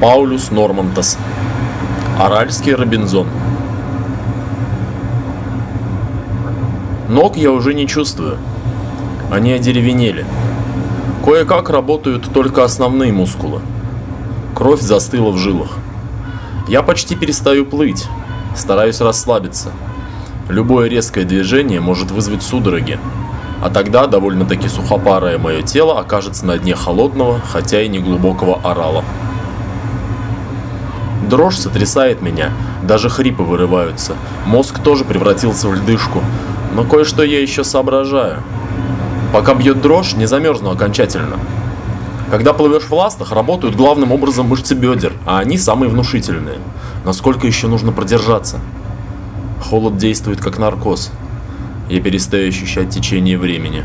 Паулюс Нормантас. Аральский Робинзон. Ног я уже не чувствую. Они одеревенели. Кое-как работают только основные мускулы. Кровь застыла в жилах. Я почти перестаю плыть, стараюсь расслабиться. Любое резкое движение может вызвать судороги, а тогда довольно-таки сухопарое мое тело окажется на дне холодного, хотя и неглубокого орала. Дрожь сотрясает меня, даже хрипы вырываются, мозг тоже превратился в льдышку, но кое-что я еще соображаю. Пока бьет дрожь, не замерзну окончательно. Когда плывешь в ластах, работают главным образом мышцы бедер, а они самые внушительные. Насколько еще нужно продержаться? Холод действует как наркоз. Я перестаю ощущать течение времени.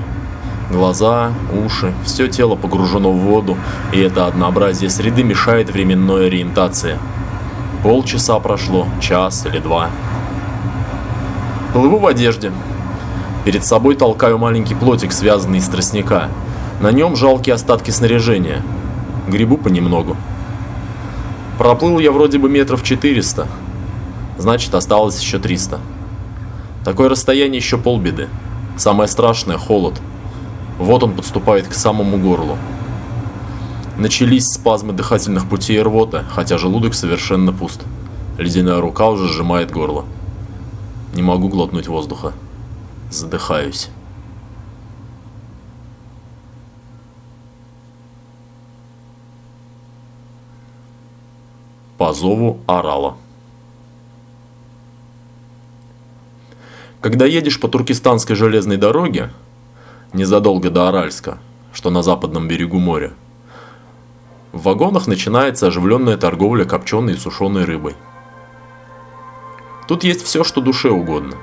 Глаза, уши, все тело погружено в воду, и это однообразие среды мешает временной ориентации. Полчаса прошло, час или два. Плыву в одежде. Перед собой толкаю маленький плотик, связанный из тростника. На нем жалкие остатки снаряжения. Грибу понемногу. Проплыл я вроде бы метров 400. Значит, осталось еще 300. Такое расстояние еще полбеды. Самое страшное – холод. Вот он подступает к самому горлу. Начались спазмы дыхательных путей и рвота, хотя желудок совершенно пуст. Ледяная рука уже сжимает горло. Не могу глотнуть воздуха. Задыхаюсь. По зову орала. Когда едешь по туркестанской железной дороге, незадолго до Аральска, что на западном берегу моря, в вагонах начинается оживленная торговля копченой и сушеной рыбой. Тут есть все, что душе угодно.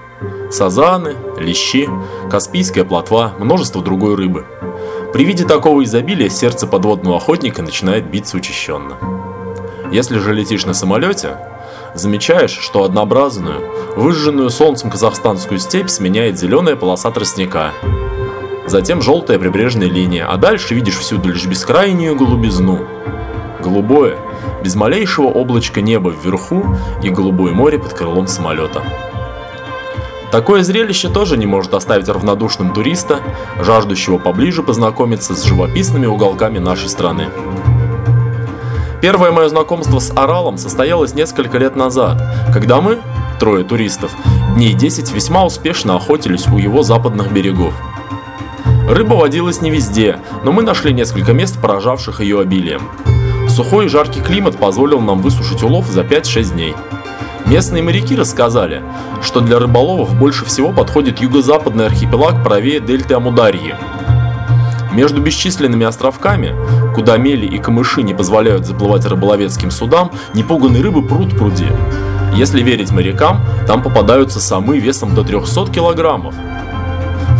Сазаны, лещи, каспийская плотва, множество другой рыбы. При виде такого изобилия сердце подводного охотника начинает биться учащенно. Если же летишь на самолете, замечаешь, что однообразную, выжженную солнцем казахстанскую степь сменяет зеленая полоса тростника. Затем желтая прибрежная линия, а дальше видишь всюду лишь бескрайнюю голубизну. Голубое, без малейшего облачка неба вверху и голубое море под крылом самолета. Такое зрелище тоже не может оставить равнодушным туриста, жаждущего поближе познакомиться с живописными уголками нашей страны. Первое мое знакомство с оралом состоялось несколько лет назад, когда мы, трое туристов, дней 10 весьма успешно охотились у его западных берегов. Рыба водилась не везде, но мы нашли несколько мест, поражавших ее обилием. Сухой и жаркий климат позволил нам высушить улов за 5-6 дней. Местные моряки рассказали, что для рыболовов больше всего подходит юго-западный архипелаг правее дельты Амударьи, между бесчисленными островками, куда мели и камыши не позволяют заплывать рыболовецким судам, непуганные рыбы пруд пруди. Если верить морякам, там попадаются самы весом до 300 килограммов.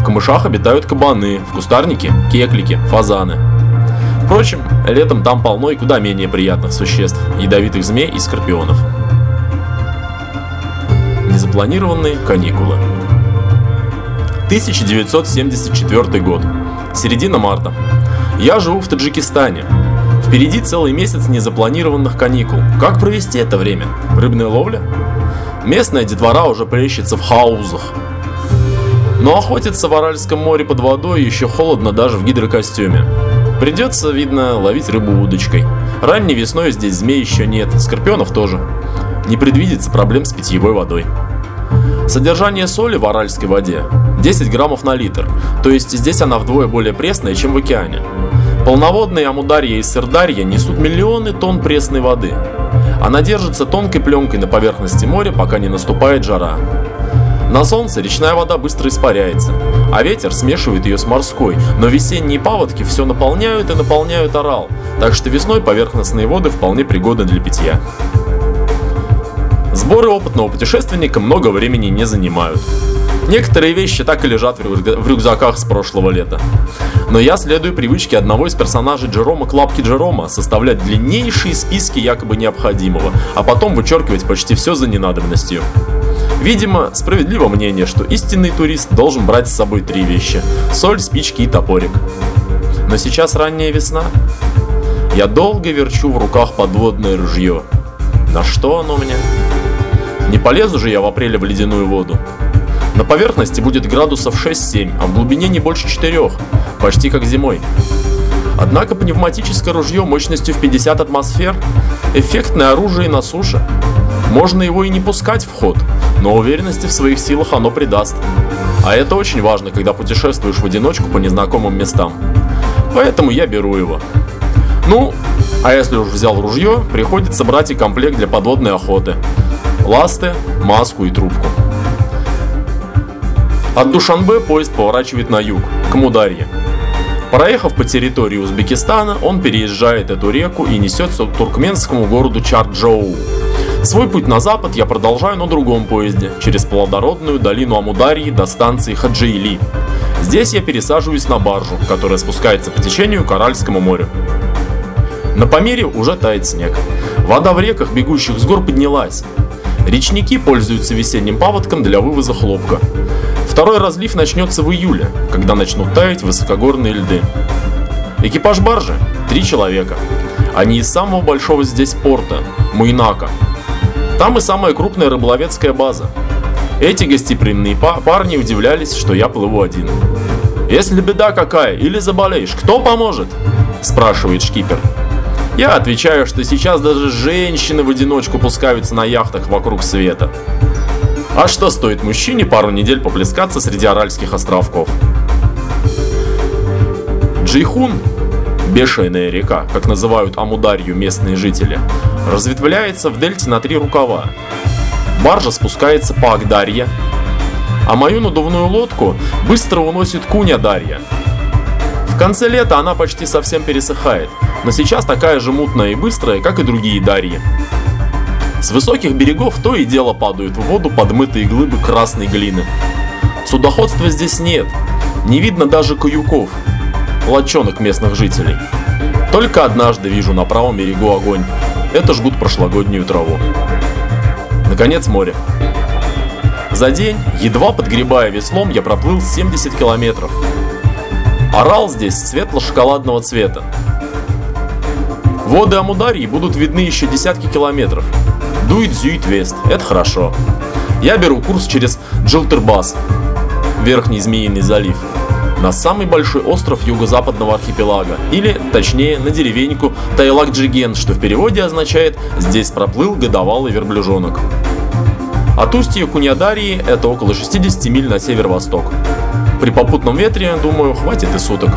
Камышах обитают кабаны, в кустарнике – кеклики, фазаны. Впрочем, летом там полно и куда менее приятных существ – ядовитых змей и скорпионов. Незапланированные каникулы. 1974 год. Середина марта. Я живу в Таджикистане. Впереди целый месяц незапланированных каникул. Как провести это время? Рыбная ловля? Местная детвора уже плещется в хаузах. Но охотиться в Аральском море под водой еще холодно даже в гидрокостюме. Придется, видно, ловить рыбу удочкой. Ранней весной здесь змей еще нет, скорпионов тоже. Не предвидится проблем с питьевой водой. Содержание соли в аральской воде 10 граммов на литр, то есть здесь она вдвое более пресная, чем в океане. Полноводные Амударья и Сырдарья несут миллионы тонн пресной воды. Она держится тонкой пленкой на поверхности моря, пока не наступает жара. На солнце речная вода быстро испаряется, а ветер смешивает ее с морской, но весенние паводки все наполняют и наполняют орал, так что весной поверхностные воды вполне пригодны для питья. Сборы опытного путешественника много времени не занимают. Некоторые вещи так и лежат в рюкзаках с прошлого лета. Но я следую привычке одного из персонажей Джерома Клапки Джерома составлять длиннейшие списки якобы необходимого, а потом вычеркивать почти все за ненадобностью. Видимо, справедливо мнение, что истинный турист должен брать с собой три вещи – соль, спички и топорик. Но сейчас ранняя весна. Я долго верчу в руках подводное ружье. На что оно мне? Не полезу же я в апреле в ледяную воду. На поверхности будет градусов 6-7, а в глубине не больше 4, почти как зимой. Однако пневматическое ружье мощностью в 50 атмосфер – эффектное оружие на суше. Можно его и не пускать в ход, но уверенности в своих силах оно придаст. А это очень важно, когда путешествуешь в одиночку по незнакомым местам. Поэтому я беру его. Ну, а если уж взял ружье, приходится брать и комплект для подводной охоты. Ласты, маску и трубку. От Душанбе поезд поворачивает на юг, к Мударье. Проехав по территории Узбекистана, он переезжает эту реку и несется к туркменскому городу Чарджоу. Свой путь на запад я продолжаю на другом поезде, через плодородную долину Амударьи до станции Хаджиили. Здесь я пересаживаюсь на баржу, которая спускается по течению к Аральскому морю. На Памире уже тает снег. Вода в реках, бегущих с гор, поднялась. Речники пользуются весенним паводком для вывоза хлопка. Второй разлив начнется в июле, когда начнут таять высокогорные льды. Экипаж баржи – три человека. Они из самого большого здесь порта – Муйнака. Там и самая крупная рыболовецкая база. Эти гостеприимные парни удивлялись, что я плыву один. «Если беда какая или заболеешь, кто поможет?» – спрашивает шкипер. Я отвечаю, что сейчас даже женщины в одиночку пускаются на яхтах вокруг света. А что стоит мужчине пару недель поплескаться среди Аральских островков? Джейхун, бешеная река, как называют Амударью местные жители, разветвляется в дельте на три рукава. Баржа спускается по Агдарье, а мою надувную лодку быстро уносит Куня Дарья. В конце лета она почти совсем пересыхает – но сейчас такая же мутная и быстрая, как и другие Дарьи. С высоких берегов то и дело падают в воду подмытые глыбы красной глины. Судоходства здесь нет, не видно даже каюков, лодчонок местных жителей. Только однажды вижу на правом берегу огонь. Это жгут прошлогоднюю траву. Наконец море. За день, едва подгребая веслом, я проплыл 70 километров. Орал здесь светло-шоколадного цвета. Воды Амударьи будут видны еще десятки километров. Дует зюит-вест, это хорошо. Я беру курс через Джилтербас, Верхний Змеиный залив, на самый большой остров юго-западного архипелага, или, точнее, на деревеньку Тайлак-Джиген, что в переводе означает «здесь проплыл годовалый верблюжонок». От устья Куньядарии это около 60 миль на северо-восток. При попутном ветре, думаю, хватит и суток.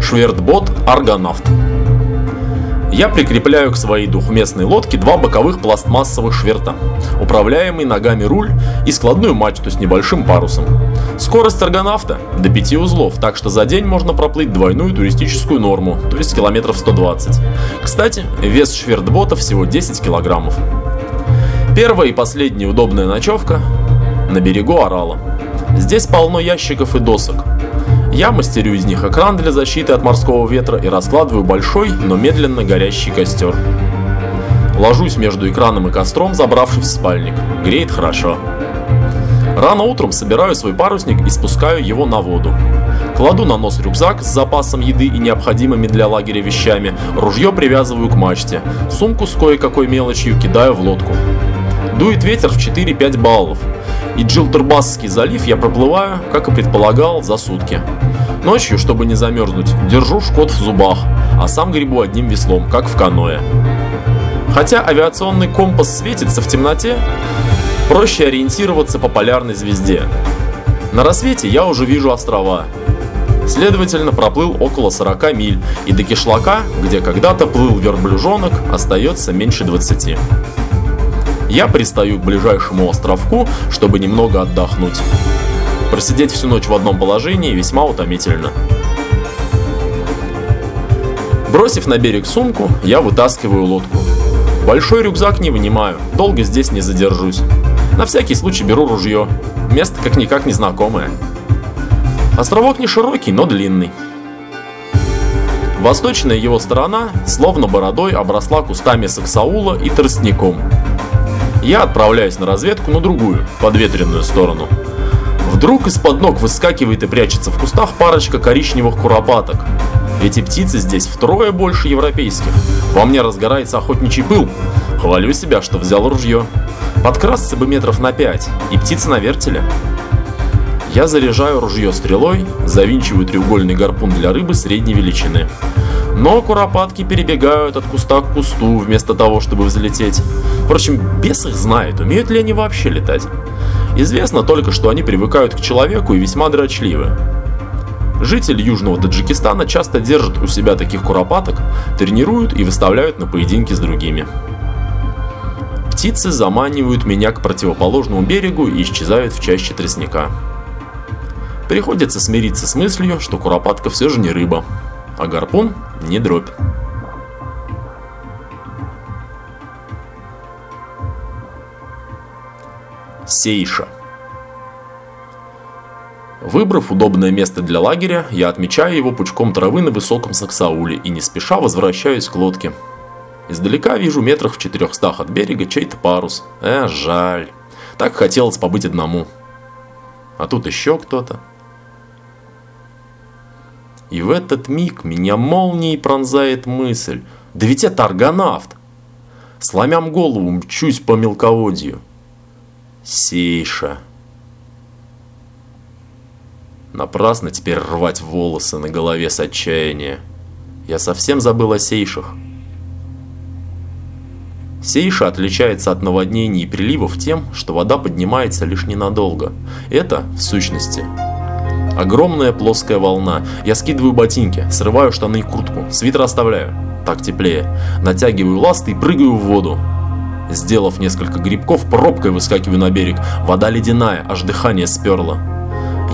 Швертбот Аргонавт. Я прикрепляю к своей двухместной лодке два боковых пластмассовых шверта, управляемый ногами руль и складную мачту с небольшим парусом. Скорость аргонавта до 5 узлов, так что за день можно проплыть двойную туристическую норму, то есть километров 120. Кстати, вес швертбота всего 10 килограммов. Первая и последняя удобная ночевка на берегу Орала. Здесь полно ящиков и досок. Я мастерю из них экран для защиты от морского ветра и раскладываю большой, но медленно горящий костер. Ложусь между экраном и костром, забравшись в спальник. Греет хорошо. Рано утром собираю свой парусник и спускаю его на воду. Кладу на нос рюкзак с запасом еды и необходимыми для лагеря вещами, ружье привязываю к мачте, сумку с кое-какой мелочью кидаю в лодку. Дует ветер в 4-5 баллов и Джилтербасский залив я проплываю, как и предполагал, за сутки. Ночью, чтобы не замерзнуть, держу шкот в зубах, а сам гребу одним веслом, как в каное. Хотя авиационный компас светится в темноте, проще ориентироваться по полярной звезде. На рассвете я уже вижу острова. Следовательно, проплыл около 40 миль, и до кишлака, где когда-то плыл верблюжонок, остается меньше 20. Я пристаю к ближайшему островку, чтобы немного отдохнуть. Просидеть всю ночь в одном положении весьма утомительно. Бросив на берег сумку, я вытаскиваю лодку. Большой рюкзак не вынимаю, долго здесь не задержусь. На всякий случай беру ружье. Место как-никак незнакомое. Островок не широкий, но длинный. Восточная его сторона, словно бородой, обросла кустами саксаула и тростником. Я отправляюсь на разведку на другую, подветренную сторону. Вдруг из-под ног выскакивает и прячется в кустах парочка коричневых куропаток. Эти птицы здесь втрое больше европейских. Во мне разгорается охотничий пыл. Хвалю себя, что взял ружье. Подкрасться бы метров на пять, и птица на вертеле. Я заряжаю ружье стрелой, завинчиваю треугольный гарпун для рыбы средней величины. Но куропатки перебегают от куста к кусту, вместо того, чтобы взлететь. Впрочем, бес их знает, умеют ли они вообще летать. Известно только, что они привыкают к человеку и весьма дрочливы. Жители Южного Таджикистана часто держат у себя таких куропаток, тренируют и выставляют на поединки с другими. Птицы заманивают меня к противоположному берегу и исчезают в чаще тростника. Приходится смириться с мыслью, что куропатка все же не рыба, а гарпун не дробь. Сейша. Выбрав удобное место для лагеря, я отмечаю его пучком травы на высоком саксауле и не спеша возвращаюсь к лодке. Издалека вижу метрах в четырехстах от берега чей-то парус. Э, жаль. Так хотелось побыть одному. А тут еще кто-то. И в этот миг меня молнией пронзает мысль. Да ведь это аргонавт. Сломям голову, мчусь по мелководью. Сейша. Напрасно теперь рвать волосы на голове с отчаяния. Я совсем забыл о сейшах. Сейша отличается от наводнений и приливов тем, что вода поднимается лишь ненадолго. Это, в сущности, Огромная плоская волна. Я скидываю ботинки, срываю штаны и куртку, свитер оставляю. Так теплее. Натягиваю ласты и прыгаю в воду. Сделав несколько грибков, пробкой выскакиваю на берег. Вода ледяная, аж дыхание сперло.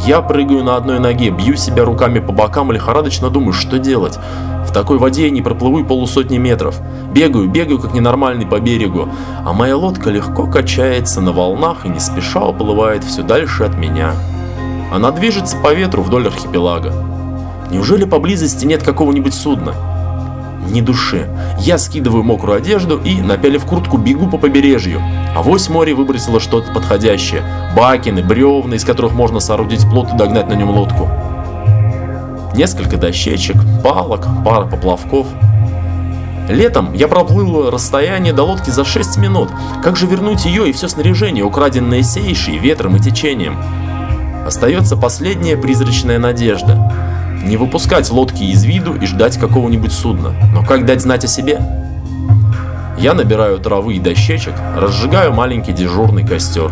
Я прыгаю на одной ноге, бью себя руками по бокам и лихорадочно думаю, что делать. В такой воде я не проплыву и полусотни метров. Бегаю, бегаю как ненормальный по берегу, а моя лодка легко качается на волнах и не спеша уплывает все дальше от меня. Она движется по ветру вдоль архипелага. Неужели поблизости нет какого-нибудь судна? Ни души. Я скидываю мокрую одежду и, напялив куртку, бегу по побережью. А вось море выбросило что-то подходящее. Бакины, бревна, из которых можно соорудить плот и догнать на нем лодку. Несколько дощечек, палок, пара поплавков. Летом я проплыл расстояние до лодки за 6 минут. Как же вернуть ее и все снаряжение, украденное сейшей, ветром и течением? Остается последняя призрачная надежда. Не выпускать лодки из виду и ждать какого-нибудь судна. Но как дать знать о себе? Я набираю травы и дощечек, разжигаю маленький дежурный костер.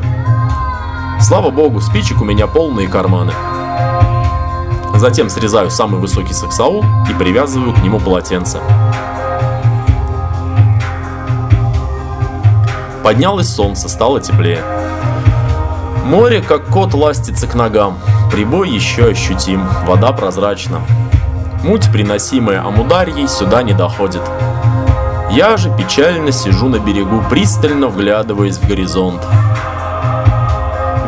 Слава богу, спичек у меня полные карманы. Затем срезаю самый высокий саксаул и привязываю к нему полотенце. Поднялось солнце, стало теплее. Море, как кот, ластится к ногам. Прибой еще ощутим, вода прозрачна. Муть, приносимая Амударьей, сюда не доходит. Я же печально сижу на берегу, пристально вглядываясь в горизонт.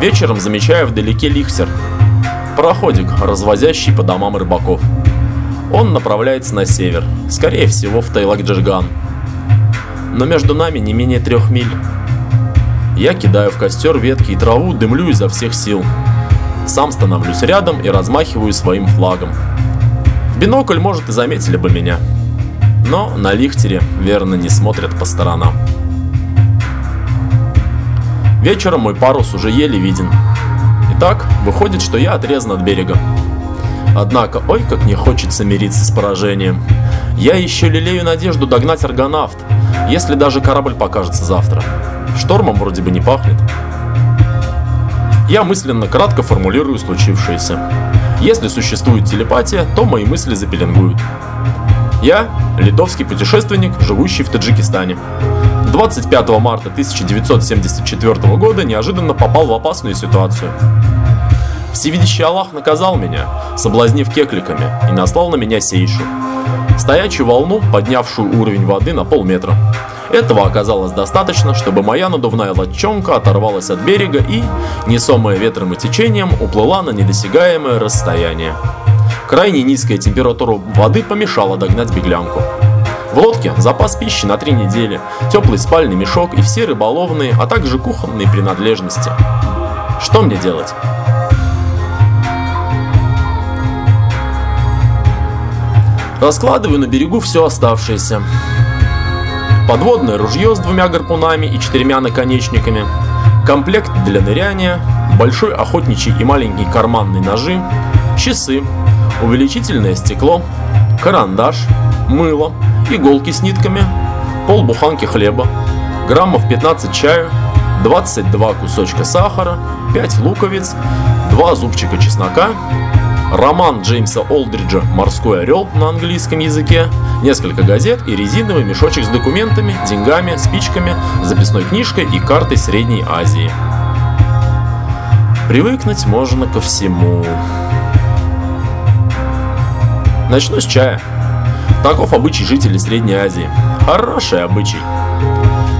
Вечером замечаю вдалеке лихсер. Пароходик, развозящий по домам рыбаков. Он направляется на север, скорее всего в Тайлакджиган. Но между нами не менее трех миль. Я кидаю в костер ветки и траву, дымлю изо всех сил. Сам становлюсь рядом и размахиваю своим флагом. В бинокль, может, и заметили бы меня. Но на лихтере, верно, не смотрят по сторонам. Вечером мой парус уже еле виден. Итак, выходит, что я отрезан от берега. Однако, ой, как не хочется мириться с поражением. Я еще лелею надежду догнать аргонавт, если даже корабль покажется завтра. Штормом вроде бы не пахнет. Я мысленно кратко формулирую случившееся. Если существует телепатия, то мои мысли запеленгуют. Я – литовский путешественник, живущий в Таджикистане. 25 марта 1974 года неожиданно попал в опасную ситуацию. Всевидящий Аллах наказал меня, соблазнив кекликами, и наслал на меня сейшу. Стоячую волну, поднявшую уровень воды на полметра. Этого оказалось достаточно, чтобы моя надувная лодчонка оторвалась от берега и, несомая ветром и течением, уплыла на недосягаемое расстояние. Крайне низкая температура воды помешала догнать беглянку. В лодке запас пищи на три недели, теплый спальный мешок и все рыболовные, а также кухонные принадлежности. Что мне делать? Раскладываю на берегу все оставшееся. Подводное ружье с двумя гарпунами и четырьмя наконечниками, комплект для ныряния, большой охотничий и маленький карманные ножи, часы, увеличительное стекло, карандаш, мыло, иголки с нитками, полбуханки хлеба, граммов 15 чая, 22 кусочка сахара, 5 луковиц, 2 зубчика чеснока, роман Джеймса Олдриджа «Морской орел» на английском языке, несколько газет и резиновый мешочек с документами, деньгами, спичками, записной книжкой и картой Средней Азии. Привыкнуть можно ко всему. Начну с чая. Таков обычай жителей Средней Азии. Хороший обычай.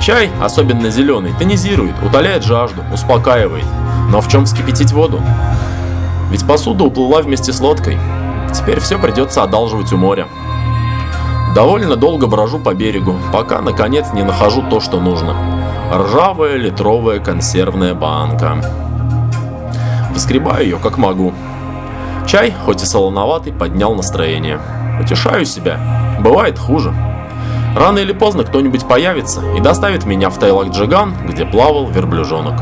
Чай, особенно зеленый, тонизирует, утоляет жажду, успокаивает. Но в чем вскипятить воду? Ведь посуда уплыла вместе с лодкой. Теперь все придется одалживать у моря. Довольно долго брожу по берегу, пока наконец не нахожу то, что нужно. Ржавая литровая консервная банка. Выскребаю ее как могу. Чай, хоть и солоноватый, поднял настроение. Утешаю себя. Бывает хуже. Рано или поздно кто-нибудь появится и доставит меня в Тайлак-Джиган, где плавал верблюжонок.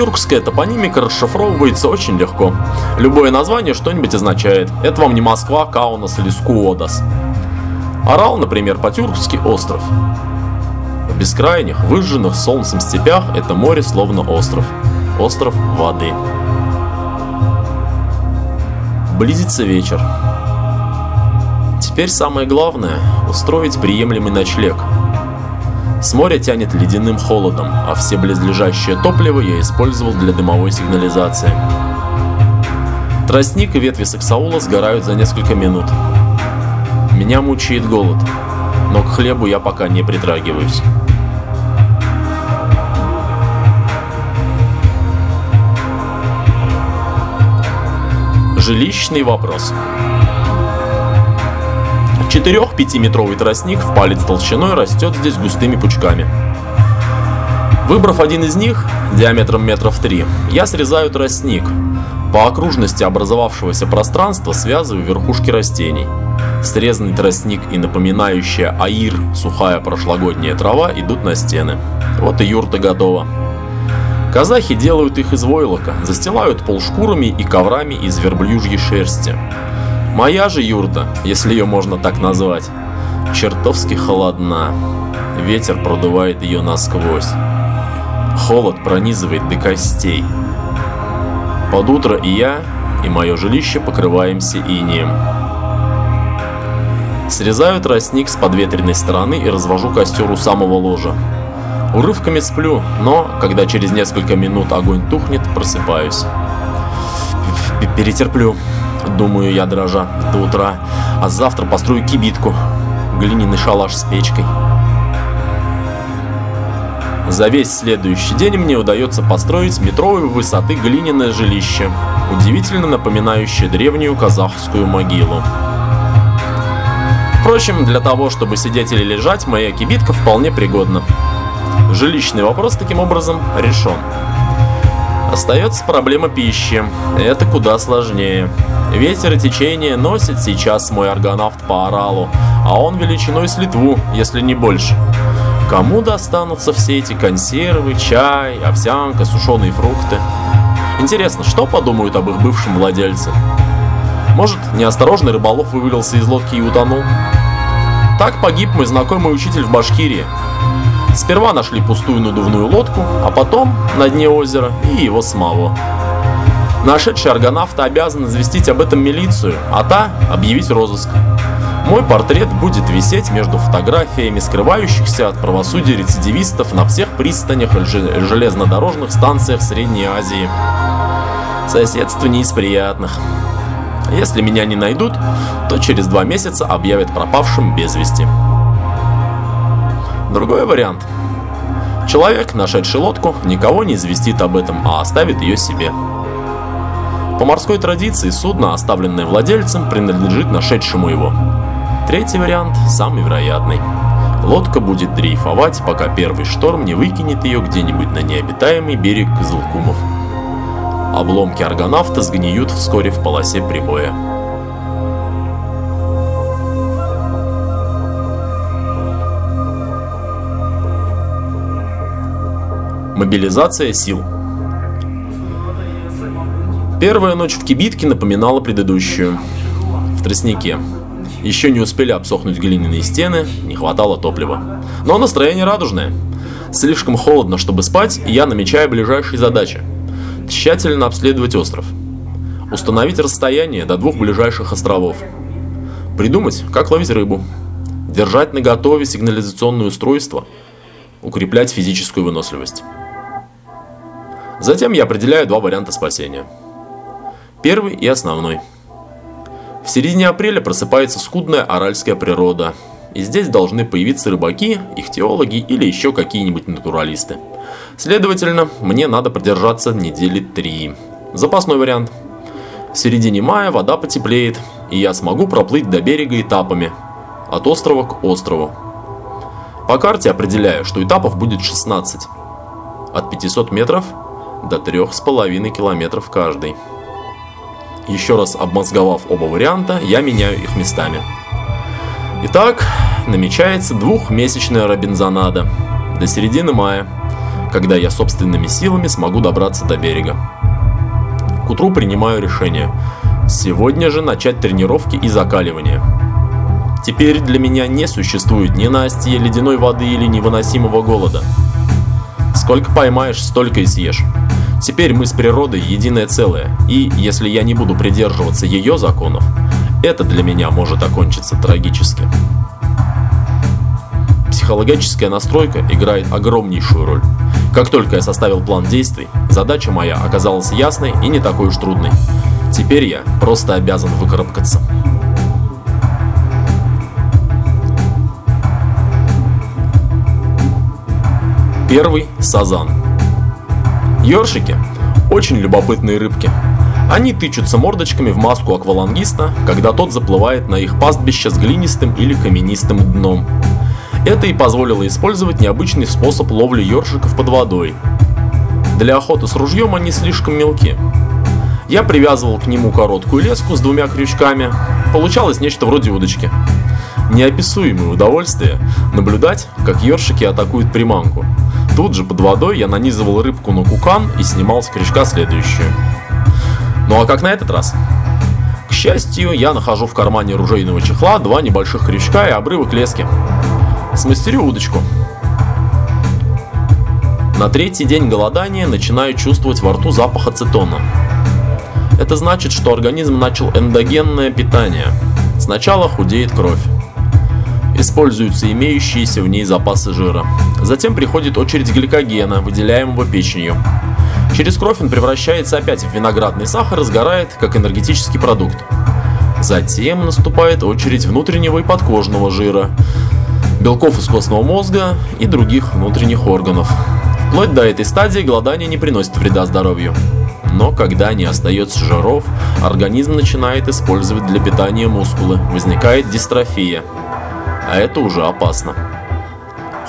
Тюркская топонимика расшифровывается очень легко. Любое название что-нибудь означает. Это вам не Москва, Каунас или Скуодас. Орал, например, по-тюркски остров. В бескрайних, выжженных солнцем степях это море словно остров. Остров воды. Близится вечер. Теперь самое главное – устроить приемлемый ночлег. С моря тянет ледяным холодом, а все близлежащее топливо я использовал для дымовой сигнализации. Тростник и ветви саксаула сгорают за несколько минут. Меня мучает голод, но к хлебу я пока не притрагиваюсь. Жилищный вопрос. 4-5-метровый тростник в палец толщиной растет здесь густыми пучками. Выбрав один из них, диаметром метров 3, я срезаю тростник. По окружности образовавшегося пространства связываю верхушки растений. Срезанный тростник и напоминающая аир сухая прошлогодняя трава идут на стены. Вот и юрта готова. Казахи делают их из войлока, застилают пол шкурами и коврами из верблюжьей шерсти. Моя же юрта, если ее можно так назвать, чертовски холодна. Ветер продувает ее насквозь. Холод пронизывает до костей. Под утро и я, и мое жилище покрываемся инием. Срезаю тростник с подветренной стороны и развожу костер у самого ложа. Урывками сплю, но, когда через несколько минут огонь тухнет, просыпаюсь. Перетерплю, думаю я дрожа, до утра, а завтра построю кибитку, глиняный шалаш с печкой. За весь следующий день мне удается построить метровой высоты глиняное жилище, удивительно напоминающее древнюю казахскую могилу. Впрочем, для того, чтобы сидеть или лежать, моя кибитка вполне пригодна. Жилищный вопрос таким образом решен. Остается проблема пищи. Это куда сложнее. Ветер и течение носят сейчас мой аргонавт по оралу, а он величиной с Литву, если не больше. Кому достанутся все эти консервы, чай, овсянка, сушеные фрукты? Интересно, что подумают об их бывшем владельце? Может, неосторожный рыболов вывалился из лодки и утонул? Так погиб мой знакомый учитель в Башкирии. Сперва нашли пустую надувную лодку, а потом на дне озера и его самого. Нашедший аргонавта обязан известить об этом милицию, а та объявить розыск. Мой портрет будет висеть между фотографиями скрывающихся от правосудия рецидивистов на всех пристанях и железнодорожных станциях Средней Азии. Соседство не из приятных. Если меня не найдут, то через два месяца объявят пропавшим без вести. Другой вариант. Человек, нашедший лодку, никого не известит об этом, а оставит ее себе. По морской традиции судно, оставленное владельцем, принадлежит нашедшему его. Третий вариант самый вероятный. Лодка будет дрейфовать, пока первый шторм не выкинет ее где-нибудь на необитаемый берег Кызылкумов. Обломки аргонавта сгниют вскоре в полосе прибоя. Мобилизация сил. Первая ночь в кибитке напоминала предыдущую. В тростнике. Еще не успели обсохнуть глиняные стены, не хватало топлива. Но настроение радужное. Слишком холодно, чтобы спать, и я намечаю ближайшие задачи. Тщательно обследовать остров. Установить расстояние до двух ближайших островов. Придумать, как ловить рыбу. Держать на готове сигнализационное устройство. Укреплять физическую выносливость. Затем я определяю два варианта спасения. Первый и основной. В середине апреля просыпается скудная аральская природа, и здесь должны появиться рыбаки, ихтиологи или еще какие-нибудь натуралисты. Следовательно, мне надо продержаться недели три. Запасной вариант. В середине мая вода потеплеет, и я смогу проплыть до берега этапами, от острова к острову. По карте определяю, что этапов будет 16. От 500 метров до 3,5 километров каждый. Еще раз обмозговав оба варианта, я меняю их местами. Итак, намечается двухмесячная Робинзонада до середины мая, когда я собственными силами смогу добраться до берега. К утру принимаю решение. Сегодня же начать тренировки и закаливание. Теперь для меня не существует ни настия ледяной воды или невыносимого голода. Сколько поймаешь, столько и съешь. Теперь мы с природой единое целое, и если я не буду придерживаться ее законов, это для меня может окончиться трагически. Психологическая настройка играет огромнейшую роль. Как только я составил план действий, задача моя оказалась ясной и не такой уж трудной. Теперь я просто обязан выкарабкаться. Первый – сазан. Ёршики – очень любопытные рыбки. Они тычутся мордочками в маску аквалангиста, когда тот заплывает на их пастбище с глинистым или каменистым дном. Это и позволило использовать необычный способ ловли ёршиков под водой. Для охоты с ружьем они слишком мелки. Я привязывал к нему короткую леску с двумя крючками. Получалось нечто вроде удочки. Неописуемое удовольствие наблюдать, как ёршики атакуют приманку. Тут же под водой я нанизывал рыбку на кукан и снимал с крючка следующую. Ну а как на этот раз? К счастью, я нахожу в кармане ружейного чехла два небольших крючка и обрывок лески. Смастерю удочку. На третий день голодания начинаю чувствовать во рту запах ацетона. Это значит, что организм начал эндогенное питание. Сначала худеет кровь используются имеющиеся в ней запасы жира. Затем приходит очередь гликогена, выделяемого печенью. Через кровь он превращается опять в виноградный сахар и сгорает, как энергетический продукт. Затем наступает очередь внутреннего и подкожного жира, белков из костного мозга и других внутренних органов. Вплоть до этой стадии голодание не приносит вреда здоровью. Но когда не остается жиров, организм начинает использовать для питания мускулы, возникает дистрофия, а это уже опасно.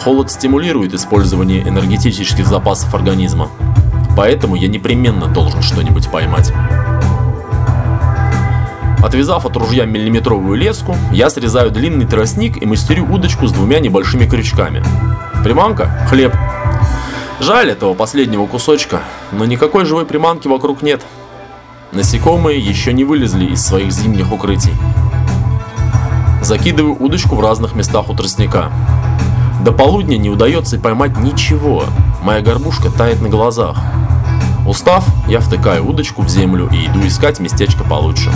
Холод стимулирует использование энергетических запасов организма, поэтому я непременно должен что-нибудь поймать. Отвязав от ружья миллиметровую леску, я срезаю длинный тростник и мастерю удочку с двумя небольшими крючками. Приманка – хлеб. Жаль этого последнего кусочка, но никакой живой приманки вокруг нет. Насекомые еще не вылезли из своих зимних укрытий. Закидываю удочку в разных местах у тростника. До полудня не удается поймать ничего. Моя горбушка тает на глазах. Устав, я втыкаю удочку в землю и иду искать местечко получше.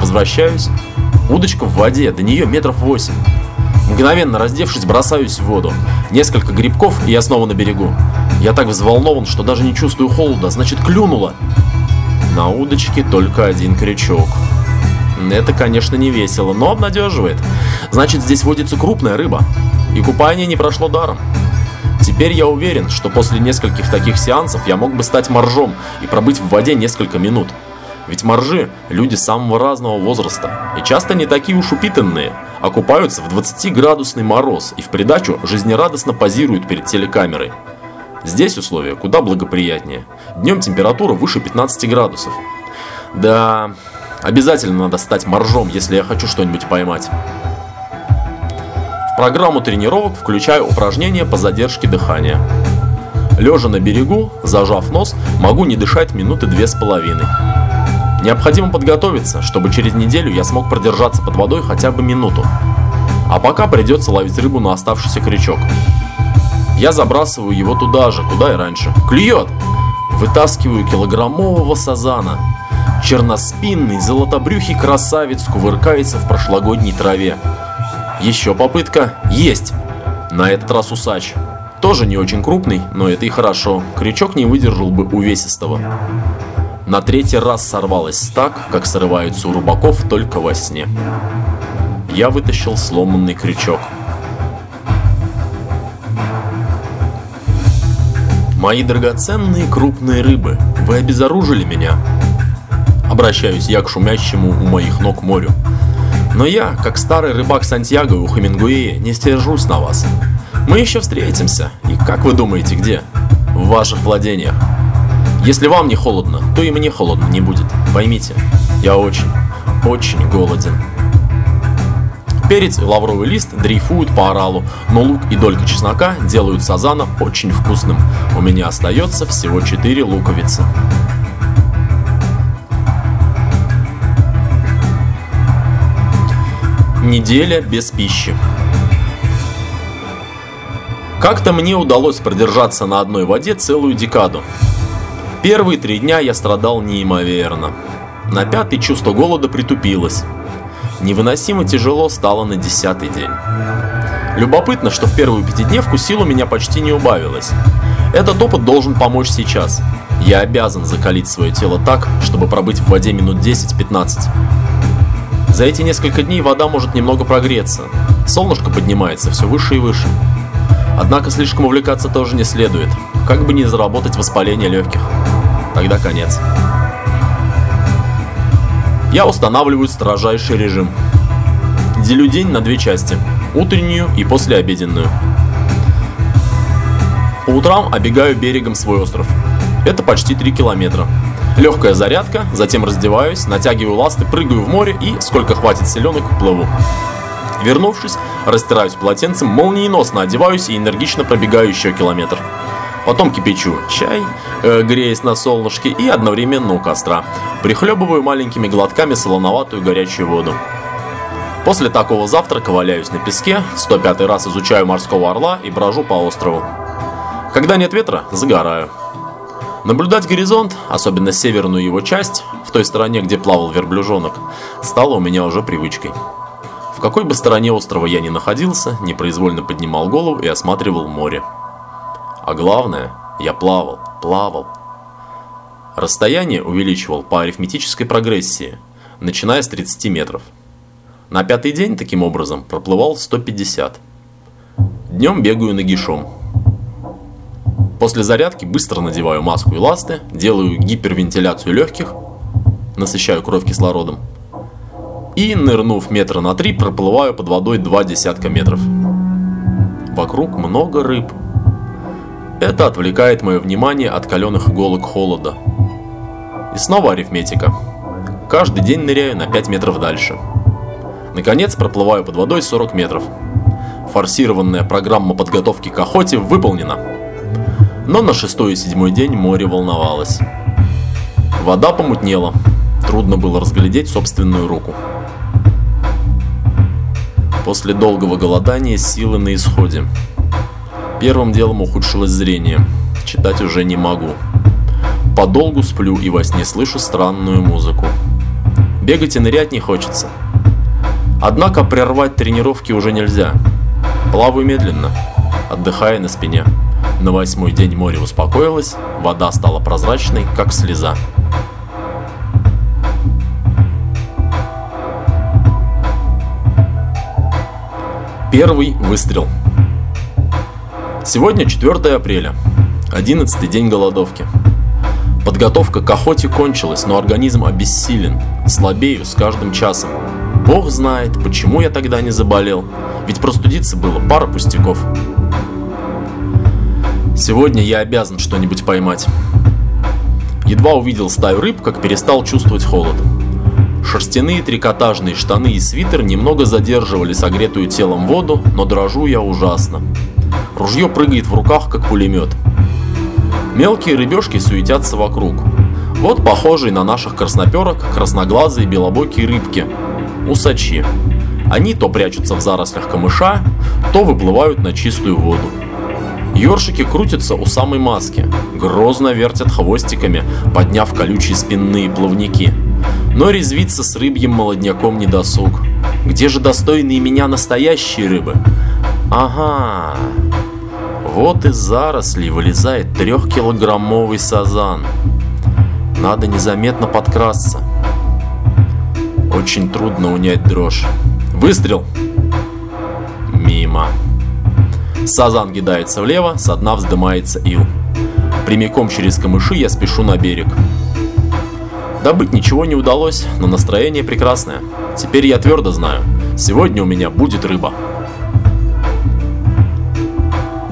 Возвращаюсь. Удочка в воде, до нее метров восемь. Мгновенно раздевшись, бросаюсь в воду. Несколько грибков, и я снова на берегу. Я так взволнован, что даже не чувствую холода, значит клюнуло. На удочке только один крючок. Это, конечно, не весело, но обнадеживает. Значит, здесь водится крупная рыба. И купание не прошло даром. Теперь я уверен, что после нескольких таких сеансов я мог бы стать моржом и пробыть в воде несколько минут. Ведь моржи – люди самого разного возраста, и часто не такие уж упитанные, а купаются в 20-градусный мороз и в придачу жизнерадостно позируют перед телекамерой. Здесь условия куда благоприятнее. Днем температура выше 15 градусов. Да, Обязательно надо стать моржом, если я хочу что-нибудь поймать. В программу тренировок включаю упражнения по задержке дыхания. Лежа на берегу, зажав нос, могу не дышать минуты две с половиной. Необходимо подготовиться, чтобы через неделю я смог продержаться под водой хотя бы минуту. А пока придется ловить рыбу на оставшийся крючок. Я забрасываю его туда же, куда и раньше. Клюет! Вытаскиваю килограммового сазана. Черноспинный, золотобрюхий красавец кувыркается в прошлогодней траве. Еще попытка. Есть! На этот раз усач. Тоже не очень крупный, но это и хорошо. Крючок не выдержал бы увесистого. На третий раз сорвалась так, как срываются у рыбаков только во сне. Я вытащил сломанный крючок. Мои драгоценные крупные рыбы, вы обезоружили меня. Обращаюсь я к шумящему у моих ног морю. Но я, как старый рыбак Сантьяго у Хемингуэя, не стержусь на вас. Мы еще встретимся. И как вы думаете, где? В ваших владениях. Если вам не холодно, то и мне холодно не будет. Поймите, я очень, очень голоден. Перец и лавровый лист дрейфуют по оралу, но лук и долька чеснока делают сазана очень вкусным. У меня остается всего 4 луковицы. Неделя без пищи. Как-то мне удалось продержаться на одной воде целую декаду. Первые три дня я страдал неимоверно. На пятый чувство голода притупилось. Невыносимо тяжело стало на десятый день. Любопытно, что в первую пятидневку сил у меня почти не убавилось. Этот опыт должен помочь сейчас. Я обязан закалить свое тело так, чтобы пробыть в воде минут 10-15. За эти несколько дней вода может немного прогреться. Солнышко поднимается все выше и выше. Однако слишком увлекаться тоже не следует, как бы не заработать воспаление легких. Тогда конец. Я устанавливаю строжайший режим. Делю день на две части. Утреннюю и послеобеденную. По утрам обегаю берегом свой остров. Это почти 3 километра. Легкая зарядка, затем раздеваюсь, натягиваю ласты, прыгаю в море и, сколько хватит селенок, плыву. Вернувшись, растираюсь полотенцем, молниеносно одеваюсь и энергично пробегаю еще километр. Потом кипячу чай, э, греясь на солнышке и одновременно у костра. Прихлебываю маленькими глотками солоноватую горячую воду. После такого завтрака валяюсь на песке, в 105 раз изучаю морского орла и брожу по острову. Когда нет ветра, загораю. Наблюдать горизонт, особенно северную его часть, в той стороне, где плавал верблюжонок, стало у меня уже привычкой. В какой бы стороне острова я ни находился, непроизвольно поднимал голову и осматривал море. А главное, я плавал, плавал. Расстояние увеличивал по арифметической прогрессии, начиная с 30 метров. На пятый день, таким образом, проплывал 150. Днем бегаю нагишом. После зарядки быстро надеваю маску и ласты, делаю гипервентиляцию легких, насыщаю кровь кислородом – и, нырнув метра на три, проплываю под водой два десятка метров. Вокруг много рыб. Это отвлекает мое внимание от каленых иголок холода. И снова арифметика. Каждый день ныряю на 5 метров дальше. Наконец проплываю под водой 40 метров. Форсированная программа подготовки к охоте выполнена. Но на шестой и седьмой день море волновалось. Вода помутнела. Трудно было разглядеть собственную руку. После долгого голодания силы на исходе. Первым делом ухудшилось зрение. Читать уже не могу. Подолгу сплю и во сне слышу странную музыку. Бегать и нырять не хочется. Однако прервать тренировки уже нельзя. Плаваю медленно, отдыхая на спине. На восьмой день море успокоилось, вода стала прозрачной, как слеза. Первый выстрел. Сегодня 4 апреля, 11 день голодовки. Подготовка к охоте кончилась, но организм обессилен, слабею с каждым часом. Бог знает, почему я тогда не заболел, ведь простудиться было пара пустяков. Сегодня я обязан что-нибудь поймать. Едва увидел стаю рыб, как перестал чувствовать холод. Шерстяные трикотажные штаны и свитер немного задерживали согретую телом воду, но дрожу я ужасно. Ружье прыгает в руках, как пулемет. Мелкие рыбешки суетятся вокруг. Вот похожие на наших красноперок красноглазые белобокие рыбки – усачи. Они то прячутся в зарослях камыша, то выплывают на чистую воду. Ёршики крутятся у самой маски, грозно вертят хвостиками, подняв колючие спинные плавники. Но резвиться с рыбьим молодняком не досуг. Где же достойные меня настоящие рыбы? Ага, вот из зарослей вылезает трехкилограммовый сазан. Надо незаметно подкрасться. Очень трудно унять дрожь. Выстрел! Мимо. Сазан кидается влево, со дна вздымается ил. Прямиком через камыши я спешу на берег. Добыть ничего не удалось, но настроение прекрасное. Теперь я твердо знаю, сегодня у меня будет рыба.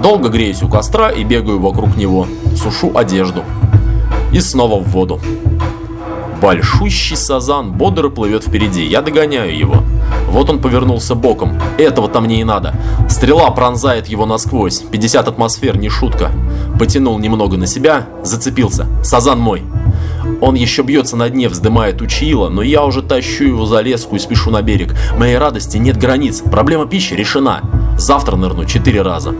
Долго греюсь у костра и бегаю вокруг него, сушу одежду. И снова в воду. Большущий сазан бодро плывет впереди, я догоняю его. Вот он повернулся боком. Этого-то мне и надо. Стрела пронзает его насквозь. 50 атмосфер, не шутка. Потянул немного на себя, зацепился. Сазан мой. Он еще бьется на дне, вздымает учила, но я уже тащу его за леску и спешу на берег. Моей радости нет границ. Проблема пищи решена. Завтра нырну четыре раза.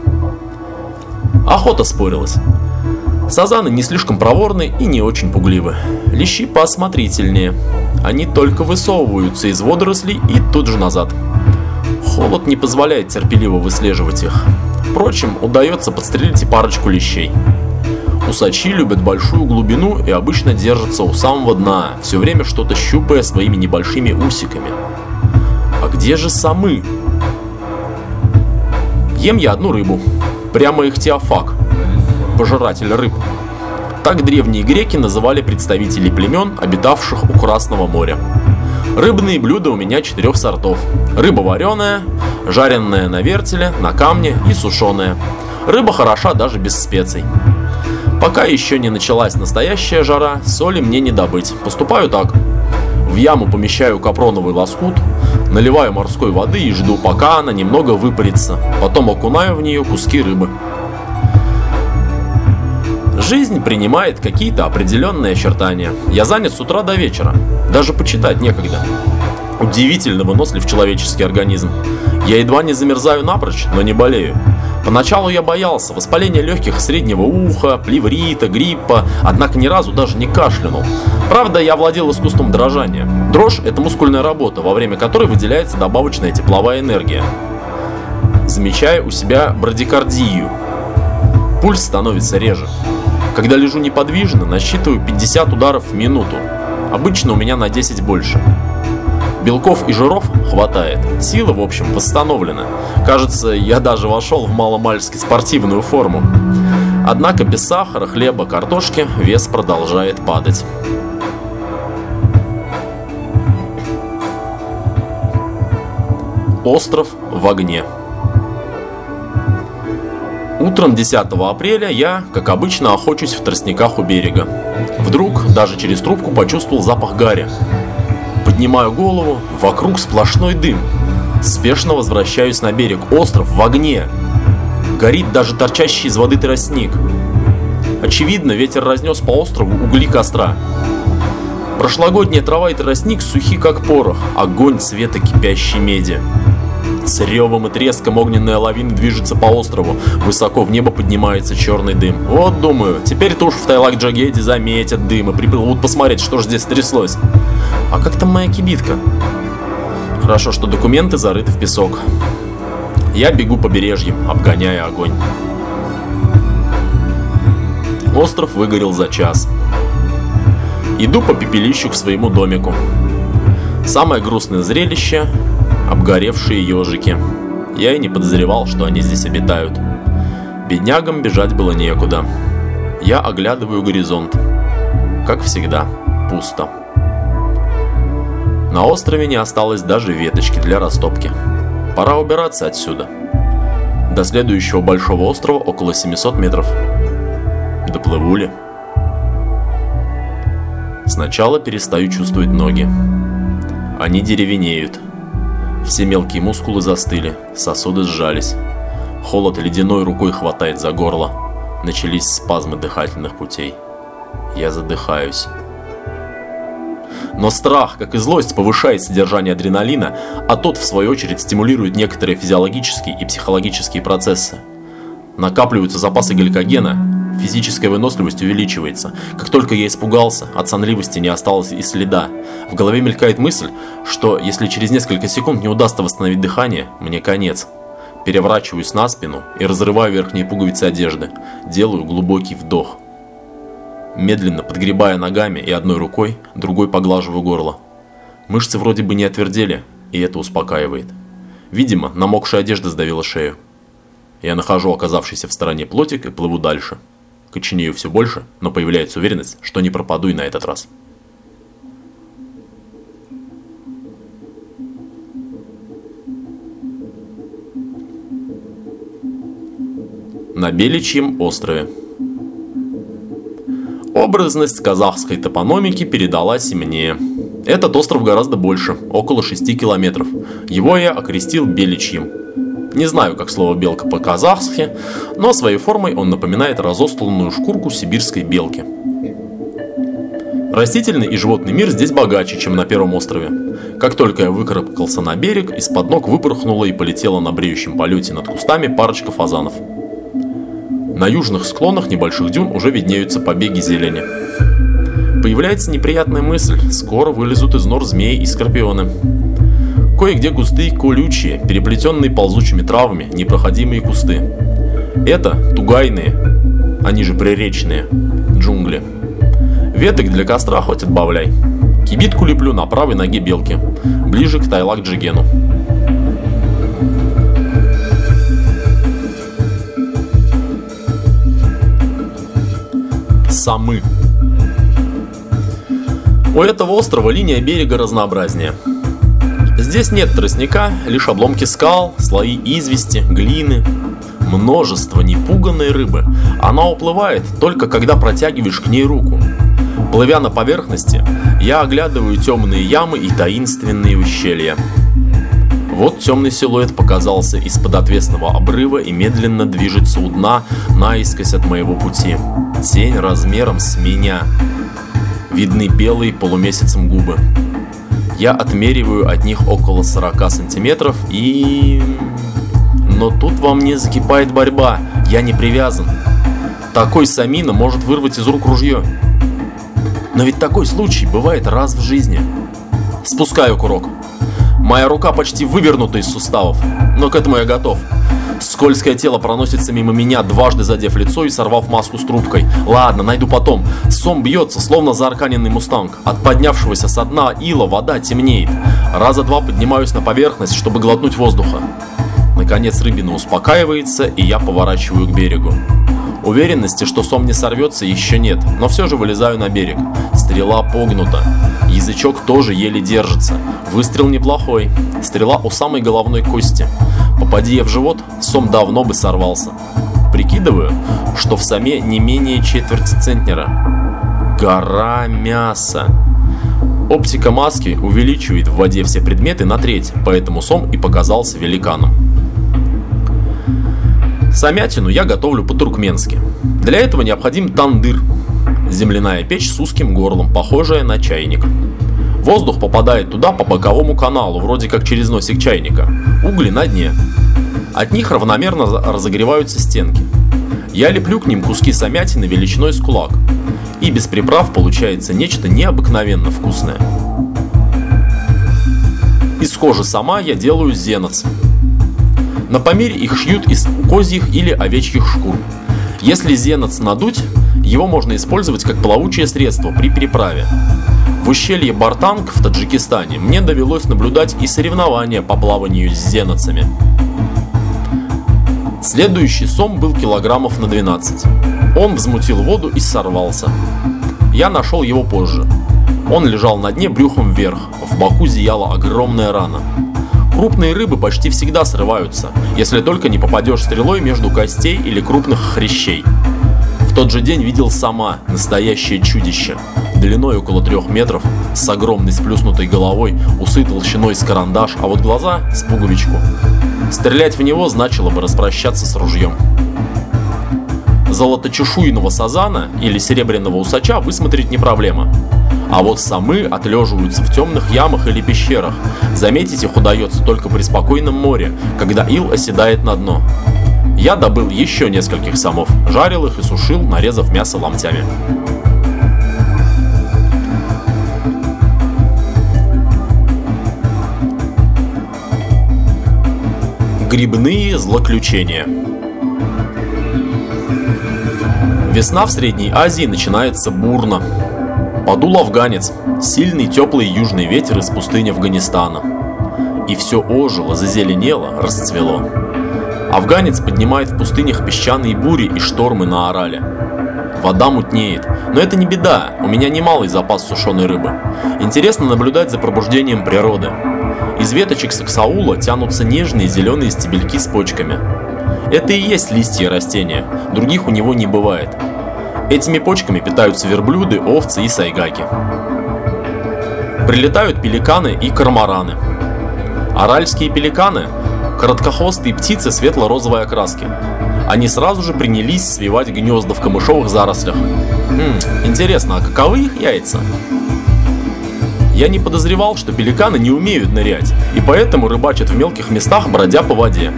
Охота спорилась. Сазаны не слишком проворны и не очень пугливы. Лещи поосмотрительнее. Они только высовываются из водорослей и тут же назад. Холод не позволяет терпеливо выслеживать их. Впрочем, удается подстрелить и парочку лещей. Усачи любят большую глубину и обычно держатся у самого дна, все время что-то щупая своими небольшими усиками. А где же самы? Ем я одну рыбу. Прямо их теофаг пожиратель рыб. Так древние греки называли представителей племен, обитавших у Красного моря. Рыбные блюда у меня четырех сортов. Рыба вареная, жареная на вертеле, на камне и сушеная. Рыба хороша даже без специй. Пока еще не началась настоящая жара, соли мне не добыть. Поступаю так. В яму помещаю капроновый лоскут, наливаю морской воды и жду, пока она немного выпарится. Потом окунаю в нее куски рыбы. Жизнь принимает какие-то определенные очертания. Я занят с утра до вечера. Даже почитать некогда. Удивительно вынослив человеческий организм. Я едва не замерзаю напрочь, но не болею. Поначалу я боялся воспаления легких среднего уха, плеврита, гриппа, однако ни разу даже не кашлянул. Правда, я владел искусством дрожания. Дрожь – это мускульная работа, во время которой выделяется добавочная тепловая энергия. Замечаю у себя брадикардию. Пульс становится реже. Когда лежу неподвижно, насчитываю 50 ударов в минуту. Обычно у меня на 10 больше. Белков и жиров хватает. Сила, в общем, восстановлена. Кажется, я даже вошел в маломальски спортивную форму. Однако без сахара, хлеба, картошки вес продолжает падать. Остров в огне. Утром 10 апреля я, как обычно, охочусь в тростниках у берега. Вдруг, даже через трубку, почувствовал запах гари. Поднимаю голову, вокруг сплошной дым. Спешно возвращаюсь на берег. Остров в огне. Горит даже торчащий из воды тростник. Очевидно, ветер разнес по острову угли костра. Прошлогодняя трава и тростник сухи, как порох. Огонь цвета кипящей меди. С ревом и треском огненная лавина движется по острову. Высоко в небо поднимается черный дым. Вот, думаю, теперь-то уж в Тайлак-Джагеде заметят дым и приплывут посмотреть, что же здесь тряслось. А как там моя кибитка? Хорошо, что документы зарыты в песок. Я бегу побережьем, обгоняя огонь. Остров выгорел за час. Иду по пепелищу к своему домику. Самое грустное зрелище обгоревшие ежики. Я и не подозревал, что они здесь обитают. Беднягам бежать было некуда. Я оглядываю горизонт. Как всегда, пусто. На острове не осталось даже веточки для растопки. Пора убираться отсюда. До следующего большого острова около 700 метров. Доплыву ли? Сначала перестаю чувствовать ноги. Они деревенеют. Все мелкие мускулы застыли, сосуды сжались. Холод ледяной рукой хватает за горло. начались спазмы дыхательных путей. Я задыхаюсь. Но страх, как и злость, повышает содержание адреналина, а тот, в свою очередь, стимулирует некоторые физиологические и психологические процессы. Накапливаются запасы гликогена, физическая выносливость увеличивается. Как только я испугался, от сонливости не осталось и следа. В голове мелькает мысль, что если через несколько секунд не удастся восстановить дыхание, мне конец. Переворачиваюсь на спину и разрываю верхние пуговицы одежды. Делаю глубокий вдох. Медленно подгребая ногами и одной рукой, другой поглаживаю горло. Мышцы вроде бы не отвердели, и это успокаивает. Видимо, намокшая одежда сдавила шею. Я нахожу оказавшийся в стороне плотик и плыву дальше. Коченею все больше, но появляется уверенность, что не пропаду и на этот раз. На Беличьем острове. Образность казахской топономики передалась и мне. Этот остров гораздо больше, около 6 километров. Его я окрестил Беличьим. Не знаю, как слово «белка» по-казахски, но своей формой он напоминает разостланную шкурку сибирской белки. Растительный и животный мир здесь богаче, чем на первом острове. Как только я выкарабкался на берег, из-под ног выпорхнула и полетела на бреющем полете над кустами парочка фазанов – на южных склонах небольших дюн уже виднеются побеги зелени. Появляется неприятная мысль, скоро вылезут из нор змеи и скорпионы. Кое-где густые, колючие, переплетенные ползучими травами, непроходимые кусты. Это тугайные, они же приречные, джунгли. Веток для костра хоть отбавляй. Кибитку леплю на правой ноге белки, ближе к Тайлак-Джигену. Самы. У этого острова линия берега разнообразнее. Здесь нет тростника, лишь обломки скал, слои извести, глины, множество непуганной рыбы. Она уплывает только когда протягиваешь к ней руку. Плывя на поверхности, я оглядываю темные ямы и таинственные ущелья. Вот темный силуэт показался из-под отвесного обрыва и медленно движется у дна наискось от моего пути. Тень размером с меня. Видны белые полумесяцем губы. Я отмериваю от них около 40 сантиметров и... Но тут во мне закипает борьба. Я не привязан. Такой самина может вырвать из рук ружье. Но ведь такой случай бывает раз в жизни. Спускаю курок. Моя рука почти вывернута из суставов, но к этому я готов. Скользкое тело проносится мимо меня, дважды задев лицо и сорвав маску с трубкой. Ладно, найду потом. Сом бьется, словно заарканенный мустанг. От поднявшегося со дна ила вода темнеет. Раза два поднимаюсь на поверхность, чтобы глотнуть воздуха. Наконец рыбина успокаивается, и я поворачиваю к берегу. Уверенности, что сом не сорвется, еще нет, но все же вылезаю на берег. Стрела погнута. Язычок тоже еле держится. Выстрел неплохой. Стрела у самой головной кости. Попади я в живот, сом давно бы сорвался. Прикидываю, что в соме не менее четверти центнера. Гора мяса. Оптика маски увеличивает в воде все предметы на треть, поэтому сом и показался великаном. Самятину я готовлю по-туркменски. Для этого необходим тандыр. Земляная печь с узким горлом, похожая на чайник. Воздух попадает туда по боковому каналу, вроде как через носик чайника. Угли на дне. От них равномерно разогреваются стенки. Я леплю к ним куски самятины величиной с кулак. И без приправ получается нечто необыкновенно вкусное. Из кожи сама я делаю зеноц. На помере их шьют из козьих или овечьих шкур. Если зеноц надуть, его можно использовать как плавучее средство при переправе. В ущелье Бартанг в Таджикистане мне довелось наблюдать и соревнования по плаванию с зеноцами. Следующий сом был килограммов на 12. Он взмутил воду и сорвался. Я нашел его позже. Он лежал на дне брюхом вверх, в боку зияла огромная рана. Крупные рыбы почти всегда срываются, если только не попадешь стрелой между костей или крупных хрящей. В тот же день видел сама настоящее чудище. Длиной около трех метров, с огромной сплюснутой головой, усы толщиной с карандаш, а вот глаза с пуговичку. Стрелять в него значило бы распрощаться с ружьем. золоточешуйного сазана или серебряного усача высмотреть не проблема. А вот самы отлеживаются в темных ямах или пещерах. Заметить их удается только при спокойном море, когда ил оседает на дно. Я добыл еще нескольких самов, жарил их и сушил, нарезав мясо ломтями. Грибные злоключения Весна в Средней Азии начинается бурно. Подул афганец, сильный теплый южный ветер из пустыни Афганистана. И все ожило, зазеленело, расцвело. Афганец поднимает в пустынях песчаные бури и штормы на Орале. Вода мутнеет, но это не беда, у меня немалый запас сушеной рыбы. Интересно наблюдать за пробуждением природы. Из веточек саксаула тянутся нежные зеленые стебельки с почками. Это и есть листья растения, других у него не бывает. Этими почками питаются верблюды, овцы и сайгаки. Прилетают пеликаны и кормораны. Аральские пеликаны – короткохвостые птицы светло-розовой окраски. Они сразу же принялись свивать гнезда в камышовых зарослях. Хм, интересно, а каковы их яйца? Я не подозревал, что пеликаны не умеют нырять, и поэтому рыбачат в мелких местах, бродя по воде.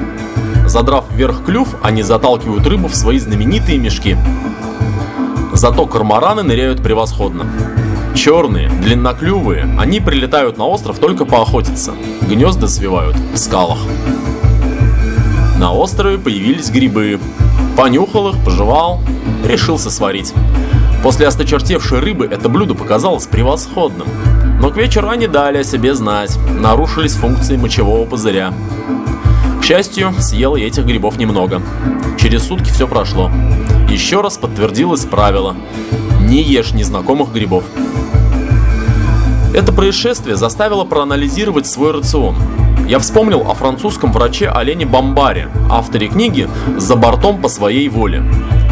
Задрав вверх клюв, они заталкивают рыбу в свои знаменитые мешки. Зато кормораны ныряют превосходно. Черные, длинноклювые, они прилетают на остров только поохотиться. Гнезда свивают в скалах. На острове появились грибы. Понюхал их, пожевал, решился сварить. После осточертевшей рыбы это блюдо показалось превосходным. Но к вечеру они дали о себе знать, нарушились функции мочевого пузыря. К счастью, съел я этих грибов немного. Через сутки все прошло. Еще раз подтвердилось правило «Не ешь незнакомых грибов». Это происшествие заставило проанализировать свой рацион. Я вспомнил о французском враче Олене Бомбаре, авторе книги «За бортом по своей воле».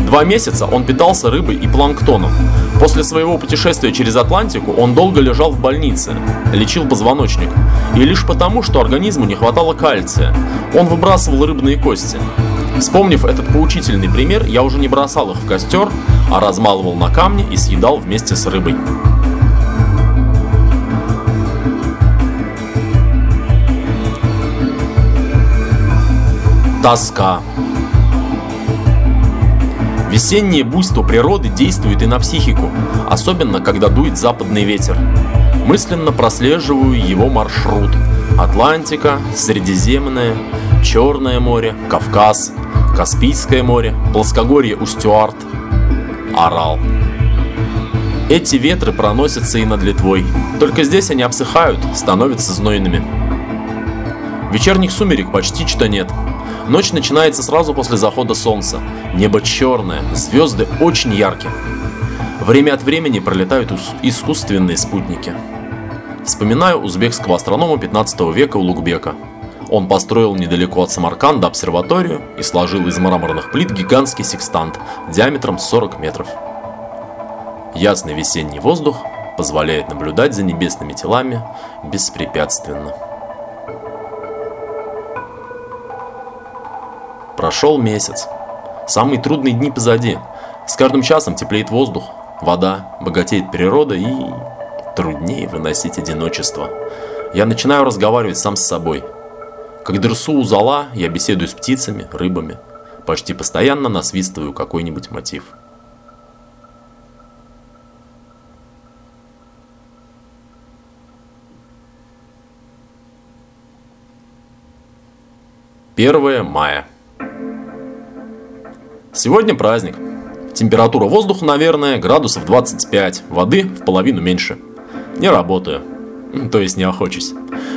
Два месяца он питался рыбой и планктоном. После своего путешествия через Атлантику он долго лежал в больнице, лечил позвоночник. И лишь потому, что организму не хватало кальция, он выбрасывал рыбные кости. Вспомнив этот поучительный пример, я уже не бросал их в костер, а размалывал на камни и съедал вместе с рыбой. Тоска. Весеннее буйство природы действует и на психику, особенно когда дует западный ветер. Мысленно прослеживаю его маршрут. Атлантика, Средиземное, Черное море, Кавказ, Каспийское море, плоскогорье Устюарт, Орал. Эти ветры проносятся и над Литвой, только здесь они обсыхают, становятся знойными. Вечерних сумерек почти что нет, Ночь начинается сразу после захода солнца. Небо черное, звезды очень яркие. Время от времени пролетают искусственные спутники. Вспоминаю узбекского астронома 15 века Улугбека. Он построил недалеко от Самарканда обсерваторию и сложил из мраморных плит гигантский секстант диаметром 40 метров. Ясный весенний воздух позволяет наблюдать за небесными телами беспрепятственно. Прошел месяц. Самые трудные дни позади. С каждым часом теплеет воздух, вода, богатеет природа и труднее выносить одиночество. Я начинаю разговаривать сам с собой. Как дерсу у зала, я беседую с птицами, рыбами. Почти постоянно насвистываю какой-нибудь мотив. Первое мая. Сегодня праздник. Температура воздуха, наверное, градусов 25, воды в половину меньше. Не работаю. То есть не охочусь.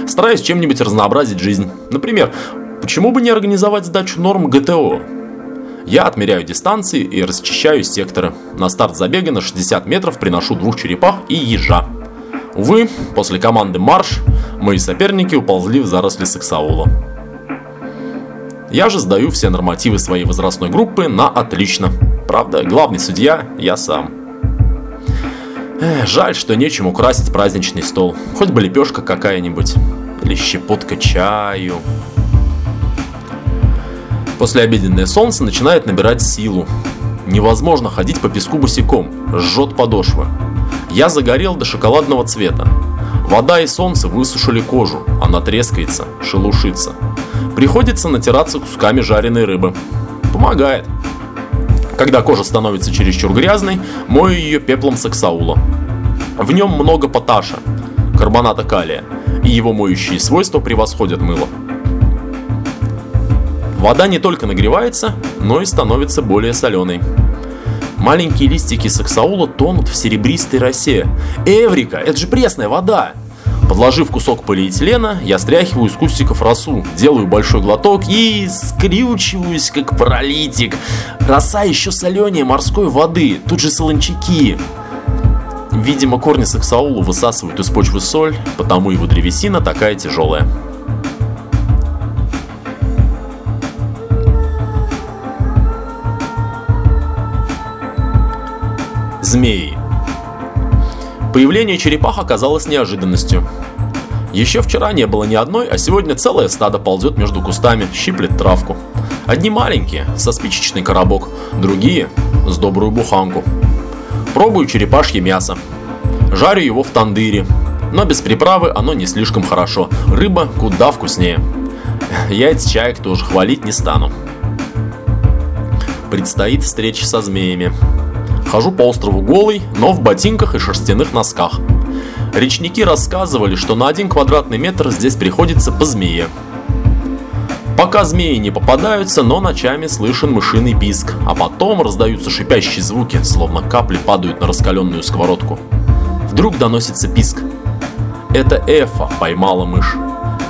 Стараюсь чем-нибудь разнообразить жизнь. Например, почему бы не организовать сдачу норм ГТО? Я отмеряю дистанции и расчищаю секторы. На старт забега на 60 метров приношу двух черепах и ежа. Увы, после команды «Марш» мои соперники уползли в заросли саксаула. Я же сдаю все нормативы своей возрастной группы на отлично. Правда, главный судья я сам. Эх, жаль, что нечем украсить праздничный стол. Хоть бы лепешка какая-нибудь. Или щепотка чаю. После обеденное солнце начинает набирать силу. Невозможно ходить по песку босиком, жжет подошвы. Я загорел до шоколадного цвета. Вода и солнце высушили кожу, она трескается, шелушится. Приходится натираться кусками жареной рыбы. Помогает. Когда кожа становится чересчур грязной, мою ее пеплом саксаула. В нем много поташа, карбоната калия, и его моющие свойства превосходят мыло. Вода не только нагревается, но и становится более соленой. Маленькие листики саксаула тонут в серебристой росе. Эврика, это же пресная вода! Подложив кусок полиэтилена, я стряхиваю из кустиков росу, делаю большой глоток и скрючиваюсь, как паралитик. Роса еще соленее морской воды, тут же солончаки. Видимо, корни саксаула высасывают из почвы соль, потому его древесина такая тяжелая. Змеи. Появление черепах оказалось неожиданностью. Еще вчера не было ни одной, а сегодня целое стадо ползет между кустами, щиплет травку. Одни маленькие, со спичечный коробок, другие с добрую буханку. Пробую черепашье мясо. Жарю его в тандыре. Но без приправы оно не слишком хорошо. Рыба куда вкуснее. Яйца чаек тоже хвалить не стану. Предстоит встреча со змеями. Хожу по острову голый, но в ботинках и шерстяных носках. Речники рассказывали, что на один квадратный метр здесь приходится по змее. Пока змеи не попадаются, но ночами слышен мышиный писк, а потом раздаются шипящие звуки, словно капли падают на раскаленную сковородку. Вдруг доносится писк. Это Эфа поймала мышь.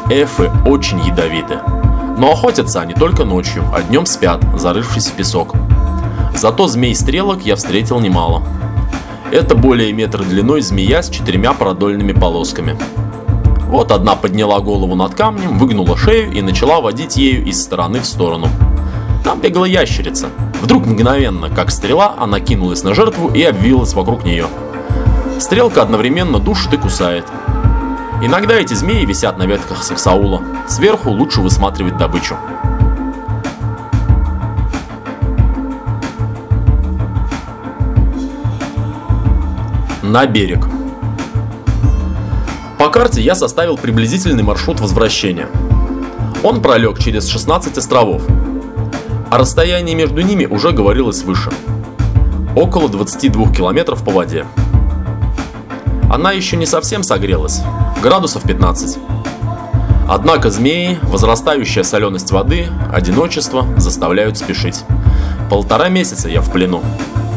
Эфы очень ядовиты. Но охотятся они только ночью, а днем спят, зарывшись в песок. Зато змей-стрелок я встретил немало. Это более метра длиной змея с четырьмя продольными полосками. Вот одна подняла голову над камнем, выгнула шею и начала водить ею из стороны в сторону. Там бегала ящерица. Вдруг мгновенно, как стрела, она кинулась на жертву и обвилась вокруг нее. Стрелка одновременно душит и кусает. Иногда эти змеи висят на ветках саксаула. Сверху лучше высматривать добычу. На берег. По карте я составил приблизительный маршрут возвращения. Он пролег через 16 островов, а расстояние между ними уже говорилось выше. Около 22 километров по воде. Она еще не совсем согрелась, градусов 15. Однако змеи, возрастающая соленость воды, одиночество заставляют спешить. Полтора месяца я в плену.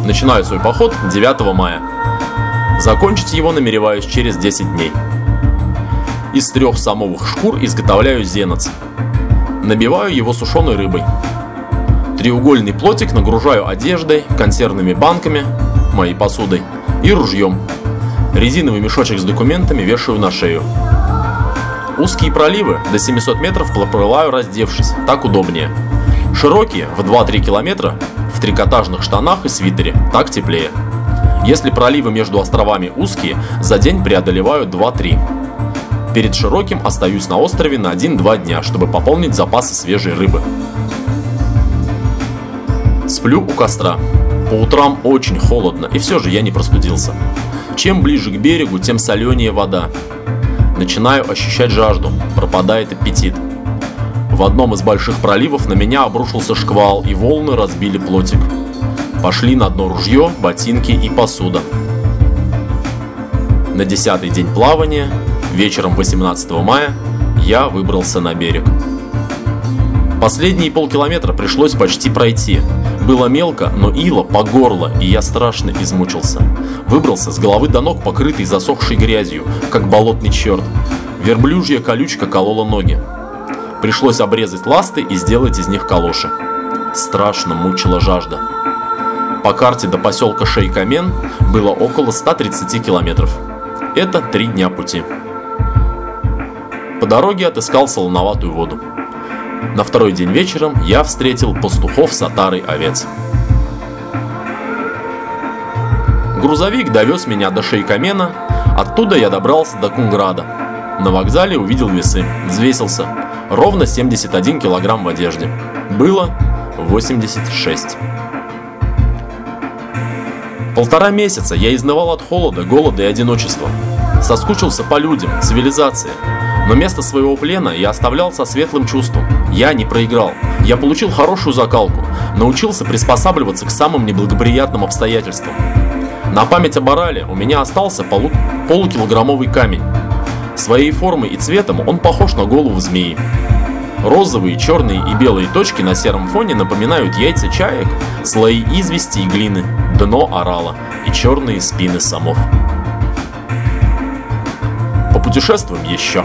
Начинаю свой поход 9 мая. Закончить его намереваюсь через 10 дней. Из трех самовых шкур изготовляю зеноц. Набиваю его сушеной рыбой. Треугольный плотик нагружаю одеждой, консервными банками, моей посудой и ружьем. Резиновый мешочек с документами вешаю на шею. Узкие проливы до 700 метров проплываю раздевшись, так удобнее. Широкие, в 2-3 километра, в трикотажных штанах и свитере, так теплее. Если проливы между островами узкие, за день преодолеваю 2-3. Перед широким остаюсь на острове на 1-2 дня, чтобы пополнить запасы свежей рыбы. Сплю у костра. По утрам очень холодно, и все же я не простудился. Чем ближе к берегу, тем соленее вода. Начинаю ощущать жажду, пропадает аппетит. В одном из больших проливов на меня обрушился шквал, и волны разбили плотик. Пошли на дно ружье, ботинки и посуда. На десятый день плавания, вечером 18 мая, я выбрался на берег. Последние полкилометра пришлось почти пройти. Было мелко, но ила по горло, и я страшно измучился. Выбрался с головы до ног, покрытый засохшей грязью, как болотный черт. Верблюжья колючка колола ноги. Пришлось обрезать ласты и сделать из них калоши. Страшно мучила жажда. По карте до поселка Шейкамен было около 130 километров. Это три дня пути. По дороге отыскал солоноватую воду. На второй день вечером я встретил пастухов с отарой овец. Грузовик довез меня до Шейкамена, оттуда я добрался до Кунграда. На вокзале увидел весы, взвесился. Ровно 71 килограмм в одежде. Было 86. Полтора месяца я изнывал от холода, голода и одиночества. Соскучился по людям, цивилизации. Но место своего плена я оставлял со светлым чувством. Я не проиграл. Я получил хорошую закалку, научился приспосабливаться к самым неблагоприятным обстоятельствам. На память об орале у меня остался полу полукилограммовый камень. Своей формой и цветом он похож на голову змеи. Розовые, черные и белые точки на сером фоне напоминают яйца чаек, слои извести и глины, дно орала и черные спины самов. Попутешествуем еще.